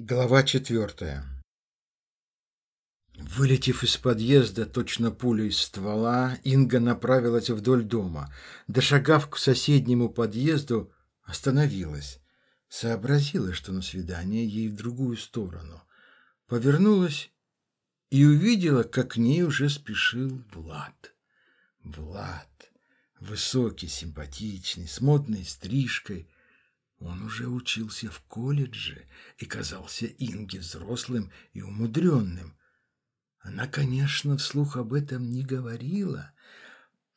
Глава четвертая Вылетев из подъезда, точно пуля из ствола, Инга направилась вдоль дома. Дошагав к соседнему подъезду, остановилась. Сообразила, что на свидание ей в другую сторону. Повернулась и увидела, как к ней уже спешил Влад. Влад, высокий, симпатичный, с модной стрижкой – он уже учился в колледже и казался Инге взрослым и умудренным. Она, конечно, вслух об этом не говорила,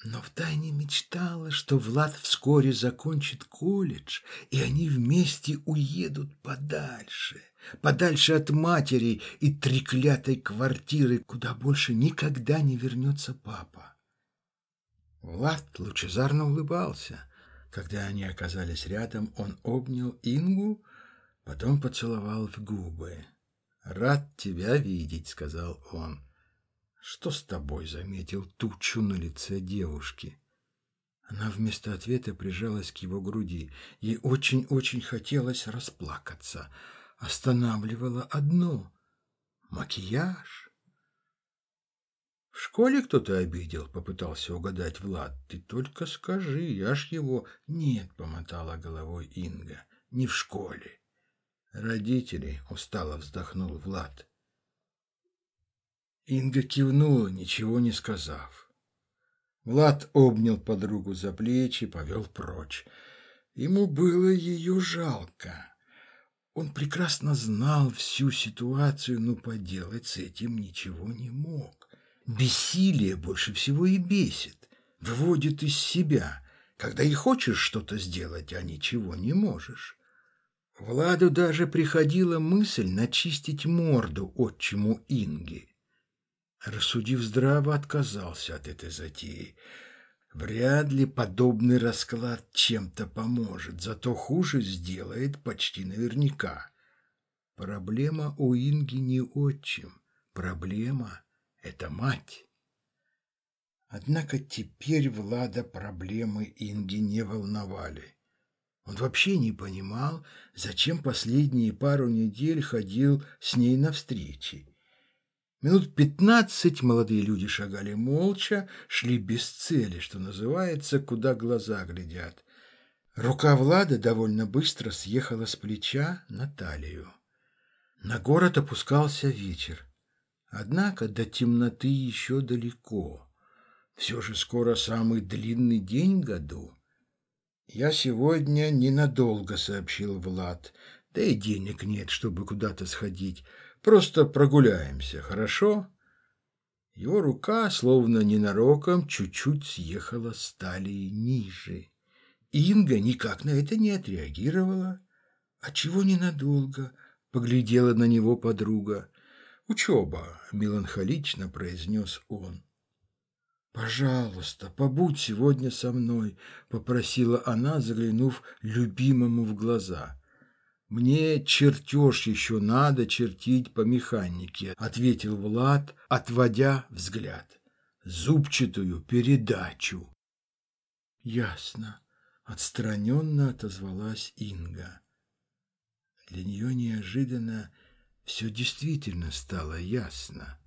но втайне мечтала, что Влад вскоре закончит колледж, и они вместе уедут подальше, подальше от матери и треклятой квартиры, куда больше никогда не вернется папа. Влад лучезарно улыбался – когда они оказались рядом, он обнял Ингу, потом поцеловал в губы. «Рад тебя видеть», — сказал он. «Что с тобой?» — заметил тучу на лице девушки. Она вместо ответа прижалась к его груди. Ей очень-очень хотелось расплакаться. Останавливало одно — макияж. В школе кто-то обидел, попытался угадать Влад. Ты только скажи, я ж его... Нет, помотала головой Инга, не в школе. Родители, устало вздохнул Влад. Инга кивнула, ничего не сказав. Влад обнял подругу за плечи, повел прочь. Ему было ее жалко. Он прекрасно знал всю ситуацию, но поделать с этим ничего не мог. Бессилие больше всего и бесит, выводит из себя, когда и хочешь что-то сделать, а ничего не можешь. Владу даже приходила мысль начистить морду отчиму Инги. Рассудив здраво, отказался от этой затеи. Вряд ли подобный расклад чем-то поможет, зато хуже сделает почти наверняка. Проблема у Инги не отчим, проблема это мать. Однако теперь Влада проблемы Инги не волновали. Он вообще не понимал, зачем последние пару недель ходил с ней на встречи. Минут пятнадцать молодые люди шагали молча, шли без цели, что называется, куда глаза глядят. Рука Влада довольно быстро съехала с плеча на талию. На город опускался вечер. Однако до темноты еще далеко. Все же скоро самый длинный день году. «Я сегодня ненадолго», — сообщил Влад. «Да и денег нет, чтобы куда-то сходить. Просто прогуляемся, хорошо?» Его рука, словно ненароком, чуть-чуть съехала с талии ниже. Инга никак на это не отреагировала. «А чего ненадолго?» — поглядела на него подруга. «Учеба», — меланхолично произнес он. «Пожалуйста, побудь сегодня со мной», — попросила она, заглянув любимому в глаза. «Мне чертеж еще надо чертить по механике», — ответил Влад, отводя взгляд. «Зубчатую передачу». «Ясно», — отстраненно отозвалась Инга. Для нее неожиданно все действительно стало ясно.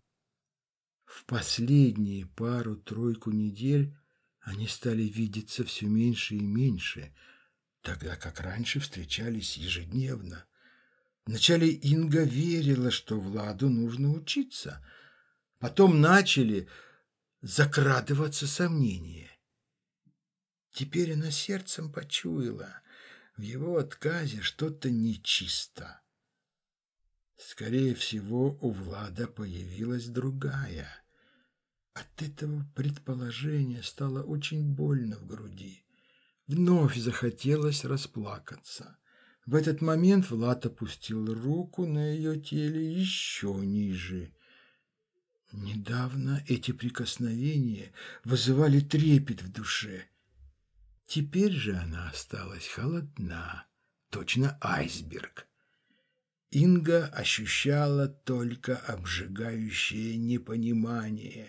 В последние пару-тройку недель они стали видеться все меньше и меньше, тогда как раньше встречались ежедневно. Вначале Инга верила, что Владу нужно учиться. Потом начали закрадываться сомнения. Теперь она сердцем почуяла, в его отказе что-то нечисто. Скорее всего, у Влада появилась другая. От этого предположения стало очень больно в груди. Вновь захотелось расплакаться. В этот момент Влад опустил руку на ее теле еще ниже. Недавно эти прикосновения вызывали трепет в душе. Теперь же она осталась холодна, точно айсберг. Инга ощущала только обжигающее непонимание.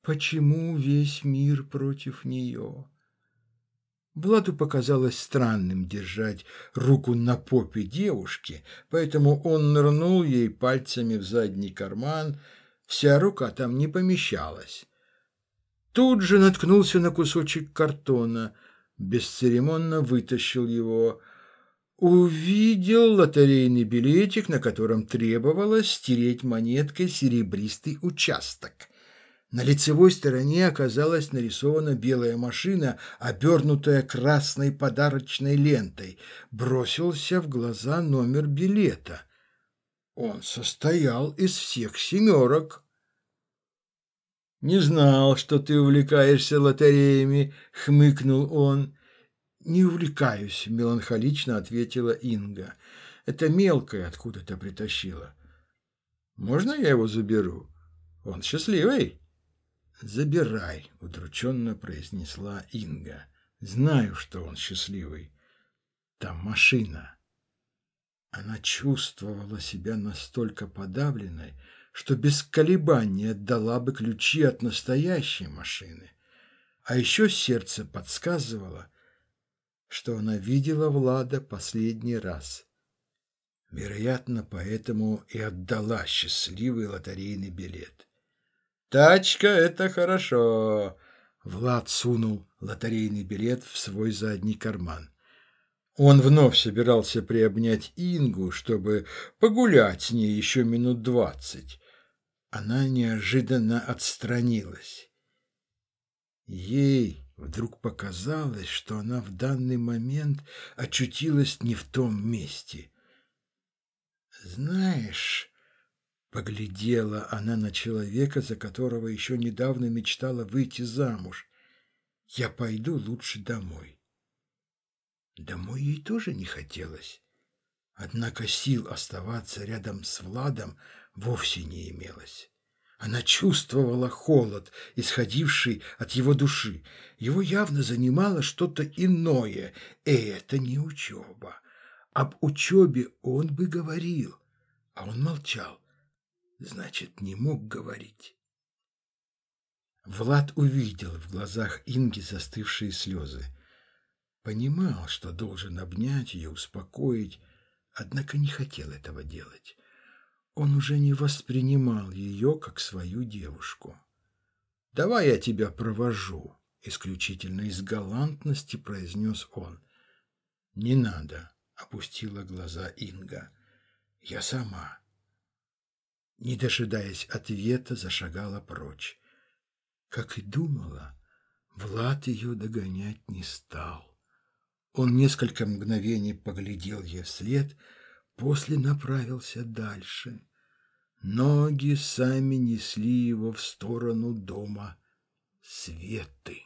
Почему весь мир против нее? Владу показалось странным держать руку на попе девушки, поэтому он нырнул ей пальцами в задний карман. Вся рука там не помещалась. Тут же наткнулся на кусочек картона, бесцеремонно вытащил его. Увидел лотерейный билетик, на котором требовалось стереть монеткой серебристый участок. На лицевой стороне оказалась нарисована белая машина, обернутая красной подарочной лентой. Бросился в глаза номер билета. Он состоял из всех семерок. «Не знал, что ты увлекаешься лотереями», — хмыкнул он. «Не увлекаюсь», — меланхолично ответила Инга. «Это мелкое откуда-то притащила». «Можно я его заберу? Он счастливый». «Забирай», — удрученно произнесла Инга. «Знаю, что он счастливый. Там машина». Она чувствовала себя настолько подавленной, что без колебаний отдала бы ключи от настоящей машины. А еще сердце подсказывало, что она видела Влада последний раз. Вероятно, поэтому и отдала счастливый лотерейный билет. «Тачка — это хорошо!» Влад сунул лотерейный билет в свой задний карман. Он вновь собирался приобнять Ингу, чтобы погулять с ней еще минут двадцать. Она неожиданно отстранилась. Ей вдруг показалось, что она в данный момент очутилась не в том месте. «Знаешь...» Поглядела она на человека, за которого еще недавно мечтала выйти замуж. Я пойду лучше домой. Домой ей тоже не хотелось. Однако сил оставаться рядом с Владом вовсе не имелось. Она чувствовала холод, исходивший от его души. Его явно занимало что-то иное, и это не учеба. Об учебе он бы говорил, а он молчал значит, не мог говорить. Влад увидел в глазах Инги застывшие слезы. Понимал, что должен обнять ее, успокоить, однако не хотел этого делать. Он уже не воспринимал ее как свою девушку. «Давай я тебя провожу», — исключительно из галантности произнес он. «Не надо», — опустила глаза Инга. «Я сама». Не дожидаясь ответа, зашагала прочь. Как и думала, Влад ее догонять не стал. Он несколько мгновений поглядел ей вслед, после направился дальше. Ноги сами несли его в сторону дома Светы.